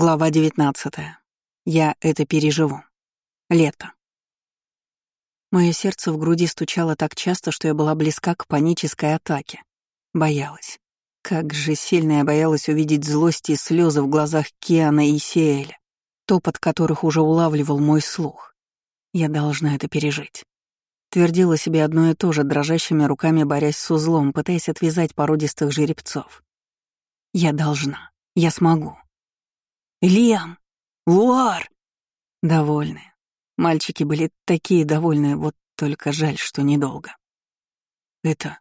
Глава 19. Я это переживу. Лето. Мое сердце в груди стучало так часто, что я была близка к панической атаке. Боялась. Как же сильно я боялась увидеть злость и слезы в глазах Киана и Сиэля, топот которых уже улавливал мой слух. Я должна это пережить. Твердила себе одно и то же, дрожащими руками борясь с узлом, пытаясь отвязать породистых жеребцов. Я должна. Я смогу. Лиам! Луар!» Довольные. Мальчики были такие довольные, вот только жаль, что недолго. «Это...»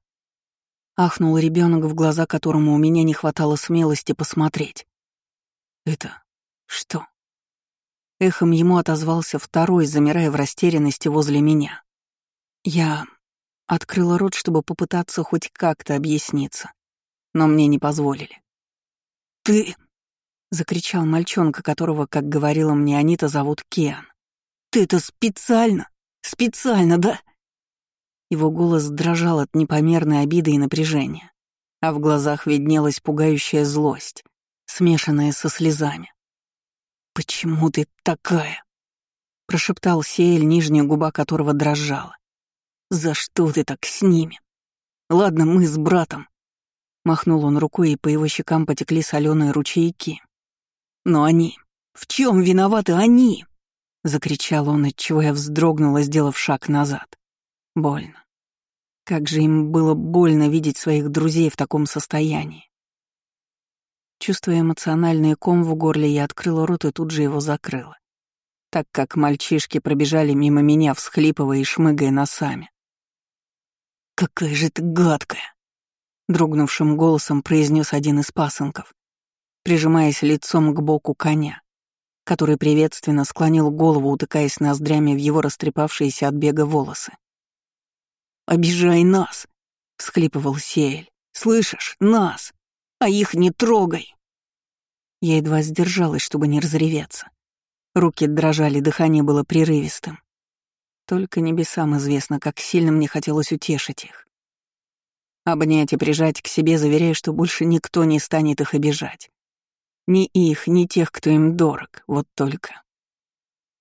Ахнул ребенок, в глаза которому у меня не хватало смелости посмотреть. «Это... что?» Эхом ему отозвался второй, замирая в растерянности возле меня. Я открыла рот, чтобы попытаться хоть как-то объясниться, но мне не позволили. «Ты...» — закричал мальчонка, которого, как говорила мне Анита, зовут Киан. «Ты это специально? Специально, да?» Его голос дрожал от непомерной обиды и напряжения, а в глазах виднелась пугающая злость, смешанная со слезами. «Почему ты такая?» — прошептал Сеэль, нижняя губа которого дрожала. «За что ты так с ними? Ладно, мы с братом». Махнул он рукой, и по его щекам потекли соленые ручейки. Но они... В чем виноваты они? Закричал он, отчего я вздрогнула, сделав шаг назад. Больно. Как же им было больно видеть своих друзей в таком состоянии. Чувствуя эмоциональный ком в горле, я открыла рот и тут же его закрыла, так как мальчишки пробежали мимо меня, всхлипывая и шмыгая носами. «Какая же ты гадкая!» — дрогнувшим голосом произнес один из пасынков прижимаясь лицом к боку коня, который приветственно склонил голову, утыкаясь ноздрями в его растрепавшиеся от бега волосы. «Обижай нас!» — всхлипывал Сеэль. «Слышишь? Нас! А их не трогай!» Я едва сдержалась, чтобы не разреветься. Руки дрожали, дыхание было прерывистым. Только небесам известно, как сильно мне хотелось утешить их. Обнять и прижать к себе, заверяя, что больше никто не станет их обижать. Ни их, ни тех, кто им дорог, вот только.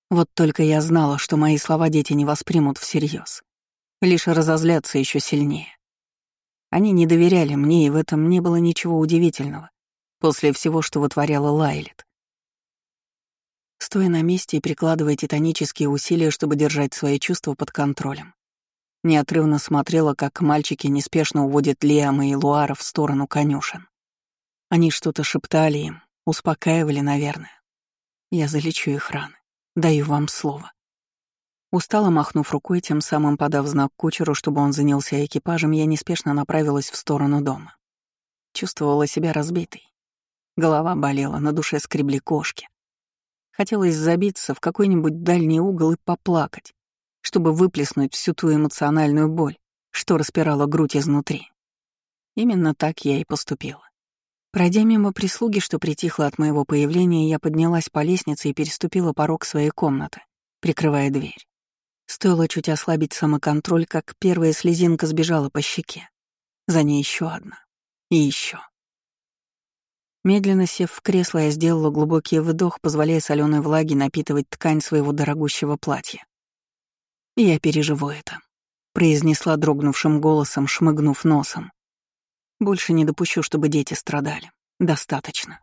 Вот только я знала, что мои слова дети не воспримут всерьез, лишь разозлятся еще сильнее. Они не доверяли мне, и в этом не было ничего удивительного после всего, что вытворяла Лайлет. Стоя на месте и прикладывая титанические усилия, чтобы держать свои чувства под контролем, неотрывно смотрела, как мальчики неспешно уводят Лиама и Луара в сторону конюшен. Они что-то шептали им, Успокаивали, наверное. Я залечу их раны. Даю вам слово. Устало махнув рукой, тем самым подав знак кучеру, чтобы он занялся экипажем, я неспешно направилась в сторону дома. Чувствовала себя разбитой. Голова болела, на душе скребли кошки. Хотелось забиться в какой-нибудь дальний угол и поплакать, чтобы выплеснуть всю ту эмоциональную боль, что распирала грудь изнутри. Именно так я и поступила. Пройдя мимо прислуги, что притихло от моего появления, я поднялась по лестнице и переступила порог своей комнаты, прикрывая дверь. Стоило чуть ослабить самоконтроль, как первая слезинка сбежала по щеке. За ней еще одна. И еще. Медленно сев в кресло, я сделала глубокий вдох, позволяя соленой влаге напитывать ткань своего дорогущего платья. «Я переживу это», — произнесла дрогнувшим голосом, шмыгнув носом. Больше не допущу, чтобы дети страдали. Достаточно.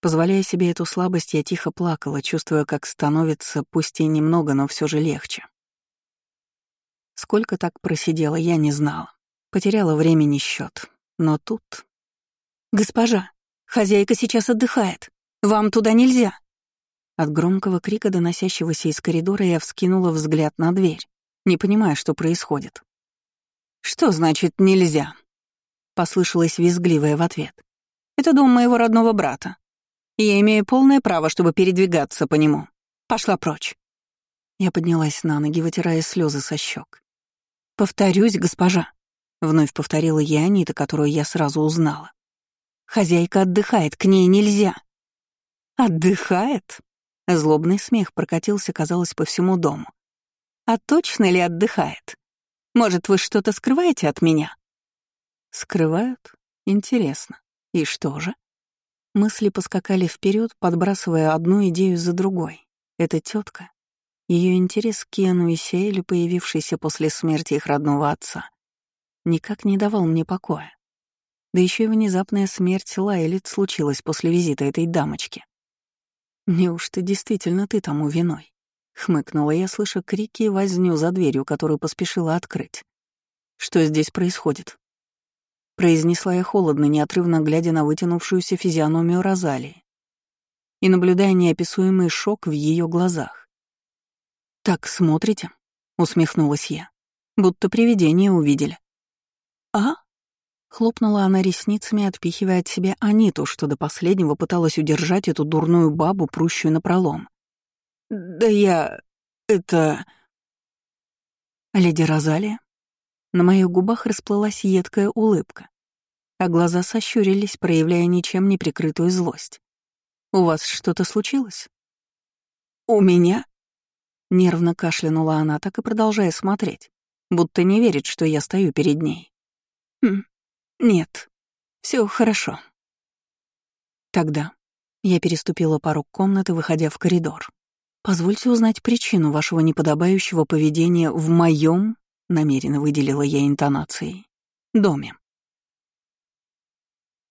Позволяя себе эту слабость, я тихо плакала, чувствуя, как становится, пусть и немного, но все же легче. Сколько так просидела, я не знала. Потеряла времени счет. Но тут... «Госпожа, хозяйка сейчас отдыхает. Вам туда нельзя!» От громкого крика, доносящегося из коридора, я вскинула взгляд на дверь, не понимая, что происходит. «Что значит «нельзя»?» Послышалось визгливое в ответ. «Это дом моего родного брата. Я имею полное право, чтобы передвигаться по нему. Пошла прочь». Я поднялась на ноги, вытирая слезы со щек. «Повторюсь, госпожа», — вновь повторила я Анита, которую я сразу узнала. «Хозяйка отдыхает, к ней нельзя». «Отдыхает?» Злобный смех прокатился, казалось, по всему дому. «А точно ли отдыхает? Может, вы что-то скрываете от меня?» Скрывают? Интересно. И что же? Мысли поскакали вперед, подбрасывая одну идею за другой. Эта тетка, ее интерес к Кену и Сейлю, появившийся после смерти их родного отца, никак не давал мне покоя. Да еще и внезапная смерть Лайлит случилась после визита этой дамочки. «Неужто действительно ты тому виной?» — хмыкнула я, слыша крики и возню за дверью, которую поспешила открыть. «Что здесь происходит?» Произнесла я холодно, неотрывно глядя на вытянувшуюся физиономию Розалии и наблюдая неописуемый шок в ее глазах. «Так смотрите», — усмехнулась я, — «будто привидение увидели». «А?» — хлопнула она ресницами, отпихивая от себя Аниту, что до последнего пыталась удержать эту дурную бабу, прущую напролом. «Да я... это...» «Леди Розалия?» На моих губах расплылась едкая улыбка, а глаза сощурились, проявляя ничем не прикрытую злость. «У вас что-то случилось?» «У меня?» Нервно кашлянула она, так и продолжая смотреть, будто не верит, что я стою перед ней. «Хм, нет, все хорошо». Тогда я переступила порог комнаты, выходя в коридор. «Позвольте узнать причину вашего неподобающего поведения в моем намеренно выделила я интонацией, доме.